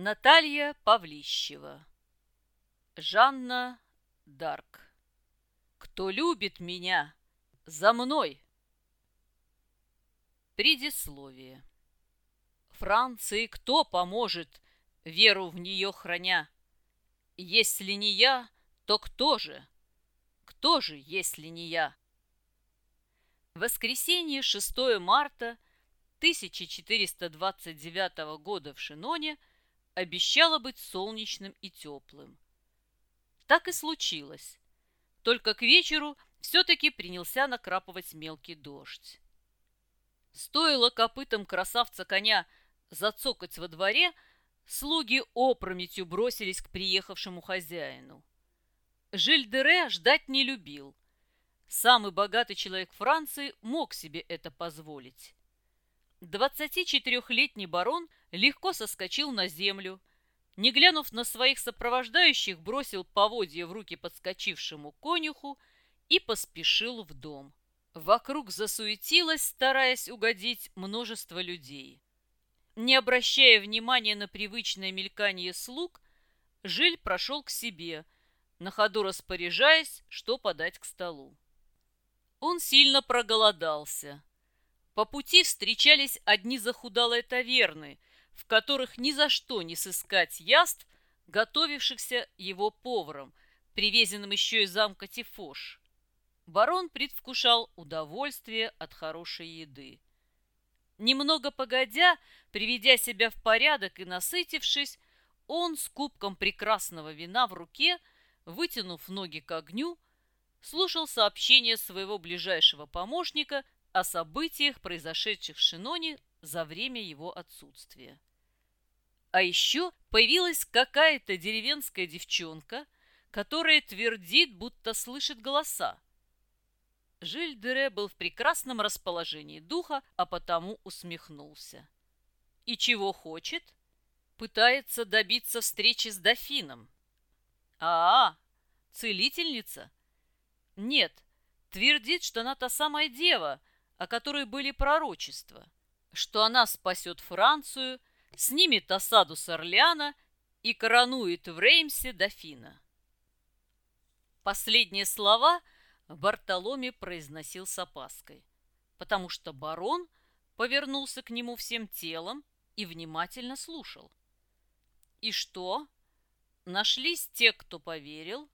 Наталья Павлищева Жанна Дарк Кто любит меня, за мной! Предисловие Франции кто поможет, веру в нее храня? Если не я, то кто же? Кто же, если не я? Воскресенье 6 марта 1429 года в Шиноне обещало быть солнечным и теплым. Так и случилось. Только к вечеру все-таки принялся накрапывать мелкий дождь. Стоило копытом красавца коня зацокать во дворе, слуги опрометью бросились к приехавшему хозяину. Жиль-Дере ждать не любил. Самый богатый человек Франции мог себе это позволить. 24-летний барон легко соскочил на землю, не глянув на своих сопровождающих, бросил поводья в руки подскочившему конюху и поспешил в дом. Вокруг засуетилось, стараясь угодить множество людей. Не обращая внимания на привычное мелькание слуг, Жиль прошел к себе, на ходу распоряжаясь, что подать к столу. Он сильно проголодался. По пути встречались одни захудалые таверны, в которых ни за что не сыскать яств, готовившихся его поваром, привезенным еще из замка Тифош. Барон предвкушал удовольствие от хорошей еды. Немного погодя, приведя себя в порядок и насытившись, он с кубком прекрасного вина в руке, вытянув ноги к огню, слушал сообщение своего ближайшего помощника о событиях, произошедших в Шиноне за время его отсутствия. А еще появилась какая-то деревенская девчонка, которая твердит, будто слышит голоса. Жиль-Дере был в прекрасном расположении духа, а потому усмехнулся. И чего хочет? Пытается добиться встречи с дофином. А, -а целительница? Нет, твердит, что она та самая дева, о которой были пророчества, что она спасет Францию, снимет осаду с Орлеана и коронует в Реймсе дофина. Последние слова Бартоломе произносил с опаской, потому что барон повернулся к нему всем телом и внимательно слушал. И что? Нашлись те, кто поверил,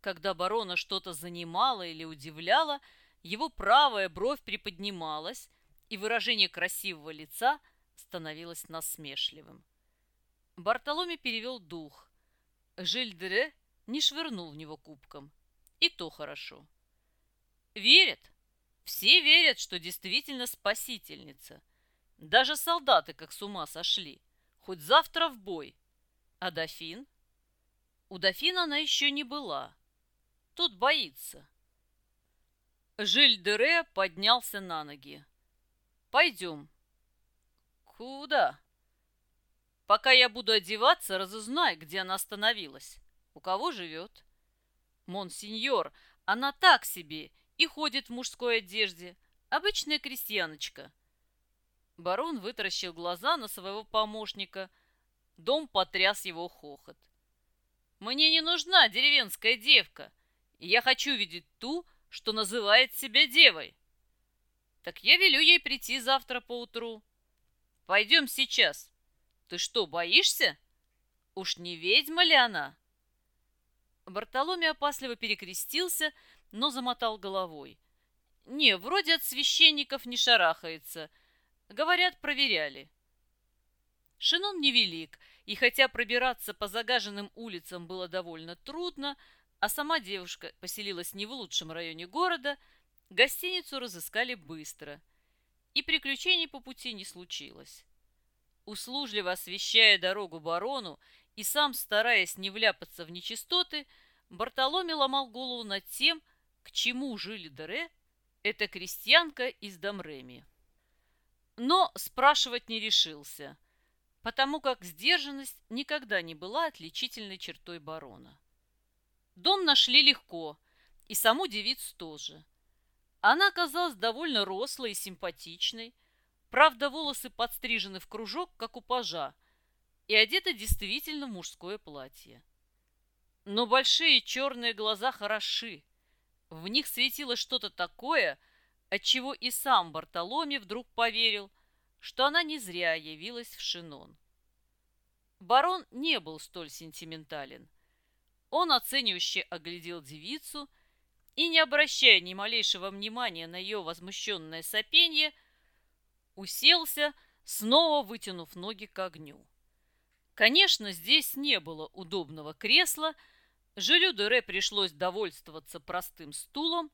когда барона что-то занимало или удивляло, его правая бровь приподнималась, и выражение красивого лица становилось насмешливым. Бартоломе перевел дух. Жильдре не швырнул в него кубком. И то хорошо. Верят. Все верят, что действительно спасительница. Даже солдаты как с ума сошли. Хоть завтра в бой. А дофин? У дофина она еще не была. Тут боится. Жиль-Дере поднялся на ноги. Пойдем. Куда? Пока я буду одеваться, разузнай, где она остановилась. У кого живет? Монсеньор, она так себе и ходит в мужской одежде. Обычная крестьяночка. Барон вытаращил глаза на своего помощника. Дом потряс его хохот. «Мне не нужна деревенская девка. Я хочу видеть ту, что называет себя девой. Так я велю ей прийти завтра поутру. Пойдем сейчас. Ты что, боишься? Уж не ведьма ли она? Бартоломей опасливо перекрестился, но замотал головой. Не, вроде от священников не шарахается. Говорят, проверяли. Шинон невелик, и хотя пробираться по загаженным улицам было довольно трудно, а сама девушка поселилась не в лучшем районе города, гостиницу разыскали быстро, и приключений по пути не случилось. Услужливо освещая дорогу барону и сам стараясь не вляпаться в нечистоты, Бартоломе ломал голову над тем, к чему жили Дере, эта крестьянка из Домреми. Но спрашивать не решился, потому как сдержанность никогда не была отличительной чертой барона. Дом нашли легко, и саму девицу тоже. Она оказалась довольно рослой и симпатичной, правда, волосы подстрижены в кружок, как у пажа, и одета действительно в мужское платье. Но большие черные глаза хороши. В них светило что-то такое, отчего и сам Бартоломе вдруг поверил, что она не зря явилась в Шинон. Барон не был столь сентиментален. Он оценивающе оглядел девицу и, не обращая ни малейшего внимания на ее возмущенное сопенье, уселся, снова вытянув ноги к огню. Конечно, здесь не было удобного кресла, Жилю Дере пришлось довольствоваться простым стулом,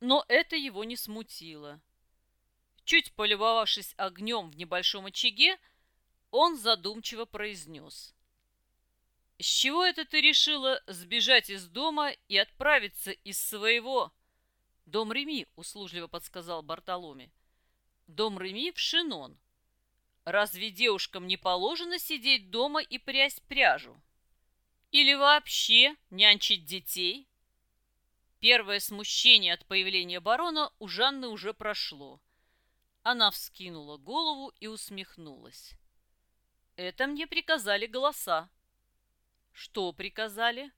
но это его не смутило. Чуть полюбовавшись огнем в небольшом очаге, он задумчиво произнес. «С чего это ты решила сбежать из дома и отправиться из своего?» «Дом Реми», — услужливо подсказал Бартоломе. «Дом Реми в Шинон. Разве девушкам не положено сидеть дома и прясть пряжу? Или вообще нянчить детей? Первое смущение от появления барона у Жанны уже прошло. Она вскинула голову и усмехнулась. Это мне приказали голоса. Что приказали?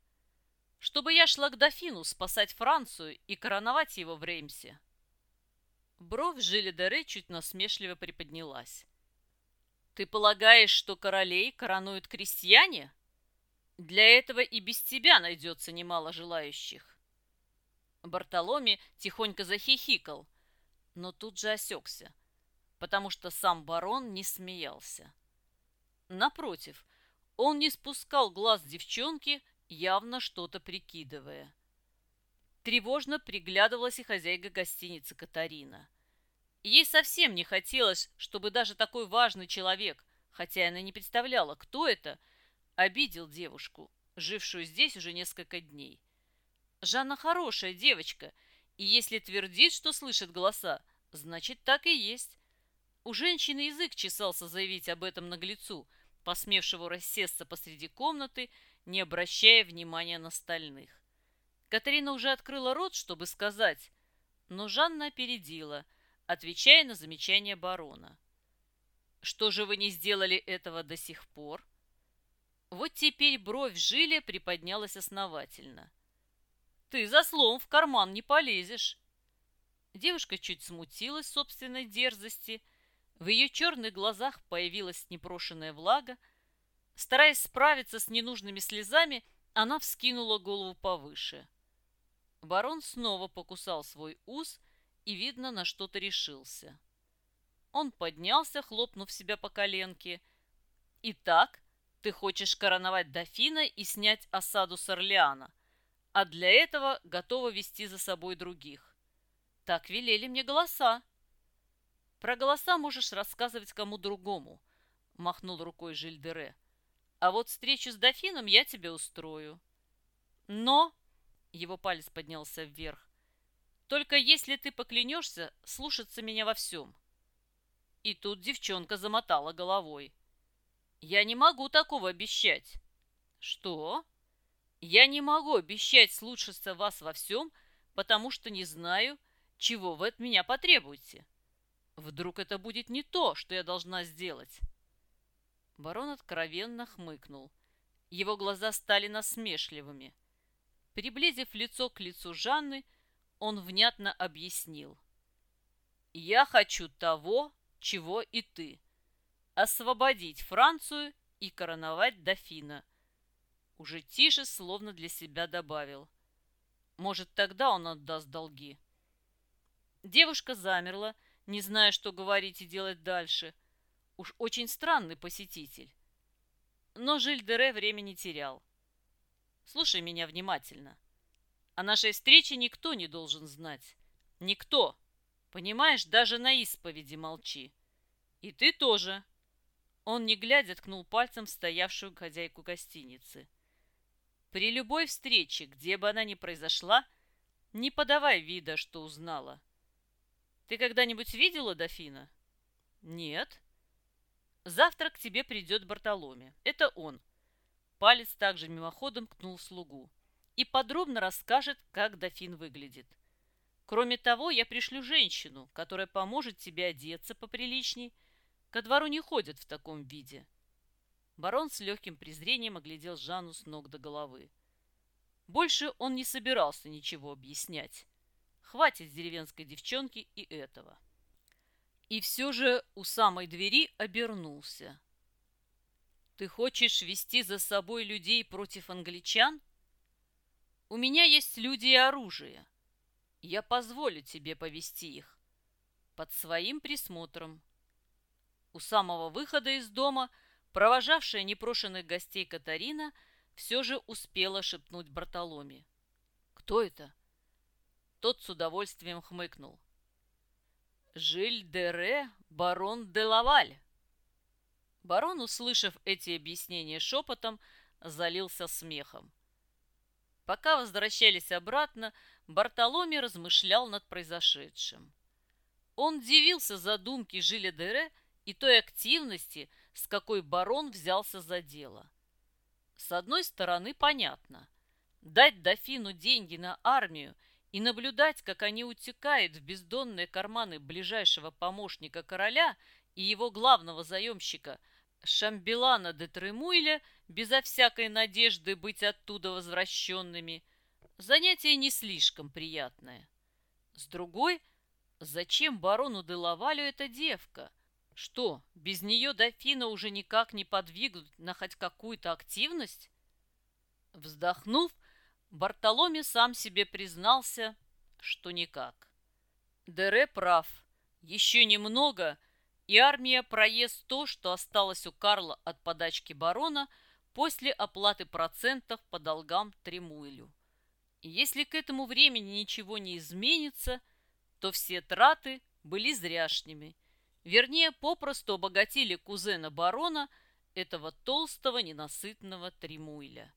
Чтобы я шла к дофину спасать Францию и короновать его в Реймсе. Бровь Жили Дере чуть насмешливо приподнялась. Ты полагаешь, что королей коронуют крестьяне? Для этого и без тебя найдется немало желающих. Бартоломе тихонько захихикал, но тут же осекся, потому что сам барон не смеялся. Напротив, он не спускал глаз девчонки, явно что-то прикидывая. Тревожно приглядывалась и хозяйка гостиницы Катарина – Ей совсем не хотелось, чтобы даже такой важный человек, хотя она не представляла, кто это, обидел девушку, жившую здесь уже несколько дней. Жанна хорошая девочка, и если твердит, что слышит голоса, значит так и есть. У женщины язык чесался заявить об этом наглецу, посмевшего рассесться посреди комнаты, не обращая внимания на остальных. Катерина уже открыла рот, чтобы сказать, но Жанна опередила – отвечая на замечание барона. «Что же вы не сделали этого до сих пор?» Вот теперь бровь Жиля приподнялась основательно. «Ты за словом в карман не полезешь!» Девушка чуть смутилась собственной дерзости. В ее черных глазах появилась непрошенная влага. Стараясь справиться с ненужными слезами, она вскинула голову повыше. Барон снова покусал свой ус и, видно, на что-то решился. Он поднялся, хлопнув себя по коленке. «Итак, ты хочешь короновать дофина и снять осаду с Орлеана, а для этого готова вести за собой других. Так велели мне голоса». «Про голоса можешь рассказывать кому другому», — махнул рукой Жильдере. «А вот встречу с дофином я тебе устрою». «Но...» — его палец поднялся вверх. Только если ты поклянешься слушаться меня во всем. И тут девчонка замотала головой. Я не могу такого обещать. Что? Я не могу обещать слушаться вас во всем, потому что не знаю, чего вы от меня потребуете. Вдруг это будет не то, что я должна сделать. Барон откровенно хмыкнул. Его глаза стали насмешливыми. Приблизив лицо к лицу Жанны, он внятно объяснил. «Я хочу того, чего и ты. Освободить Францию и короновать дофина». Уже тише, словно для себя добавил. «Может, тогда он отдаст долги». Девушка замерла, не зная, что говорить и делать дальше. Уж очень странный посетитель. Но Жильдере времени терял. «Слушай меня внимательно». О нашей встрече никто не должен знать. Никто. Понимаешь, даже на исповеди молчи. И ты тоже. Он, не глядя, ткнул пальцем в стоявшую хозяйку гостиницы. При любой встрече, где бы она ни произошла, не подавай вида, что узнала. Ты когда-нибудь видела дофина? Нет. Завтра к тебе придет Бартоломе. Это он. Палец также мимоходом кнул слугу и подробно расскажет, как дофин выглядит. Кроме того, я пришлю женщину, которая поможет тебе одеться поприличней. Ко двору не ходят в таком виде. Барон с легким презрением оглядел Жанну с ног до головы. Больше он не собирался ничего объяснять. Хватит деревенской девчонки и этого. И все же у самой двери обернулся. «Ты хочешь вести за собой людей против англичан? У меня есть люди и оружие. Я позволю тебе повести их. Под своим присмотром». У самого выхода из дома – Провожавшая непрошенных гостей Катарина все же успела шепнуть Бартоломе. «Кто это?» Тот с удовольствием хмыкнул. «Жиль де Ре, барон де Лаваль». Барон, услышав эти объяснения шепотом, залился смехом. Пока возвращались обратно, Бартоломе размышлял над произошедшим. Он дивился задумке Жиля Дере и той активности, с какой барон взялся за дело. С одной стороны, понятно. Дать дофину деньги на армию и наблюдать, как они утекают в бездонные карманы ближайшего помощника короля и его главного заемщика Шамбелана де Тремуйля безо всякой надежды быть оттуда возвращенными, занятие не слишком приятное. С другой, зачем барону Делавалю эта девка – что, без нее дофина уже никак не подвигнуть на хоть какую-то активность? Вздохнув, Бартоломе сам себе признался, что никак. Дере прав. Еще немного, и армия проест то, что осталось у Карла от подачки барона после оплаты процентов по долгам Тремуэлю. И если к этому времени ничего не изменится, то все траты были зряшными – Вернее, попросту обогатили кузена барона, этого толстого ненасытного Тремуйля.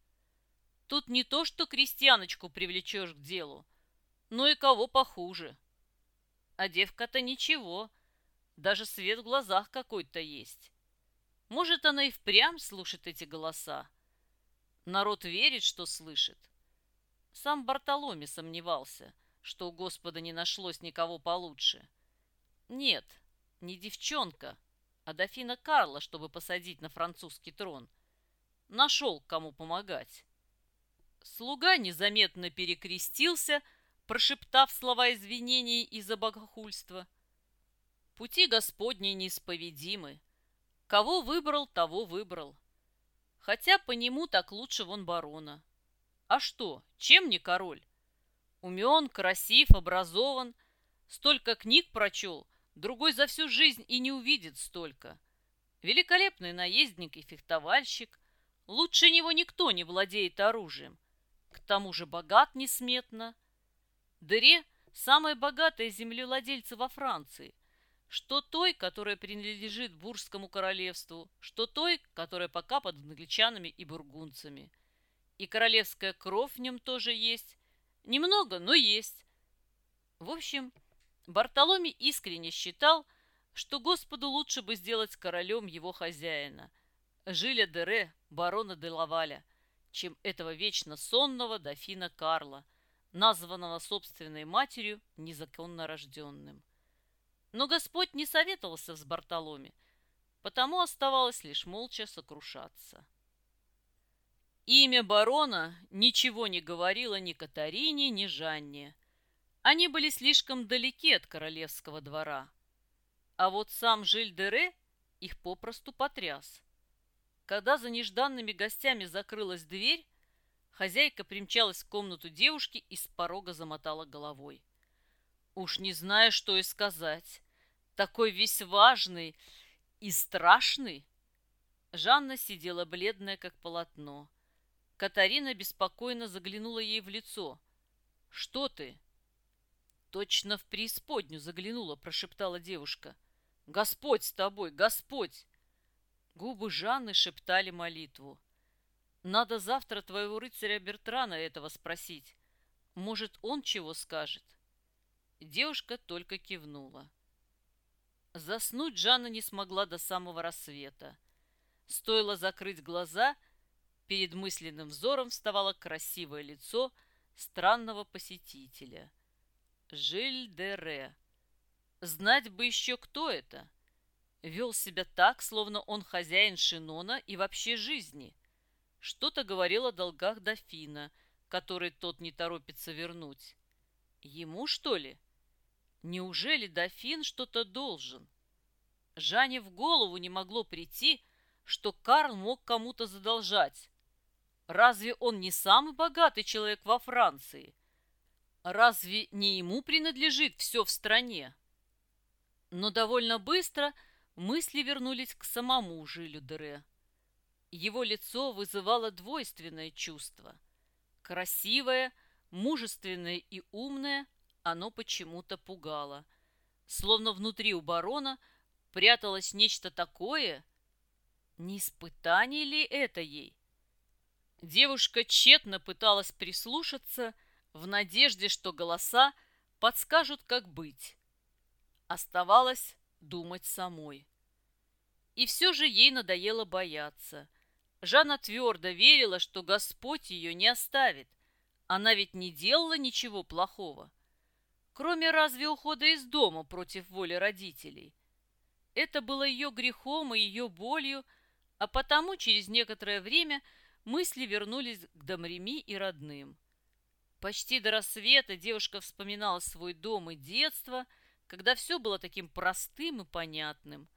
Тут не то, что крестьяночку привлечешь к делу, но и кого похуже. А девка-то ничего, даже свет в глазах какой-то есть. Может, она и впрямь слушает эти голоса. Народ верит, что слышит. Сам Бартоломе сомневался, что у Господа не нашлось никого получше. Нет, не девчонка, а дофина Карла, чтобы посадить на французский трон. Нашел, кому помогать. Слуга незаметно перекрестился, прошептав слова извинений из-за богохульства. Пути Господни неисповедимы. Кого выбрал, того выбрал. Хотя по нему так лучше вон барона. А что, чем не король? Умен, красив, образован, столько книг прочел, Другой за всю жизнь и не увидит столько. Великолепный наездник и фехтовальщик. Лучше него никто не владеет оружием. К тому же богат несметно. Дере – самая богатая землевладельца во Франции. Что той, которая принадлежит Бурскому королевству, что той, которая пока под англичанами и бургунцами. И королевская кровь в нем тоже есть. Немного, но есть. В общем, Бартоломе искренне считал, что Господу лучше бы сделать королем его хозяина, Жиля Дере, барона де Лаваля, чем этого вечно сонного дофина Карла, названного собственной матерью незаконно рожденным. Но Господь не советовался с Бартоломе, потому оставалось лишь молча сокрушаться. Имя барона ничего не говорило ни Катарине, ни Жанне – они были слишком далеки от королевского двора. А вот сам Жиль-Дере их попросту потряс. Когда за нежданными гостями закрылась дверь, хозяйка примчалась в комнату девушки и с порога замотала головой. Уж не зная, что и сказать. Такой весь важный и страшный. Жанна сидела бледная, как полотно. Катарина беспокойно заглянула ей в лицо. «Что ты?» Точно в преисподню заглянула, прошептала девушка. Господь с тобой, Господь! Губы Жанны шептали молитву. Надо завтра твоего рыцаря Бертрана этого спросить. Может, он чего скажет? Девушка только кивнула. Заснуть Жанна не смогла до самого рассвета. Стоило закрыть глаза, перед мысленным взором вставало красивое лицо странного посетителя – Жиль де Ре. Знать бы еще, кто это. Вел себя так, словно он хозяин Шинона и вообще жизни. Что-то говорил о долгах дофина, который тот не торопится вернуть. Ему, что ли? Неужели дофин что-то должен? Жанне в голову не могло прийти, что Карл мог кому-то задолжать. Разве он не самый богатый человек во Франции? Разве не ему принадлежит все в стране? Но довольно быстро мысли вернулись к самому Жилю Дере. Его лицо вызывало двойственное чувство. Красивое, мужественное и умное, оно почему-то пугало. Словно внутри у барона пряталось нечто такое. Не испытание ли это ей? Девушка тщетно пыталась прислушаться в надежде, что голоса подскажут, как быть. Оставалось думать самой. И все же ей надоело бояться. Жанна твердо верила, что Господь ее не оставит. Она ведь не делала ничего плохого. Кроме разве ухода из дома против воли родителей. Это было ее грехом и ее болью, а потому через некоторое время мысли вернулись к Домреми и родным. Почти до рассвета девушка вспоминала свой дом и детство, когда все было таким простым и понятным.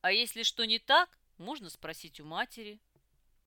А если что не так, можно спросить у матери –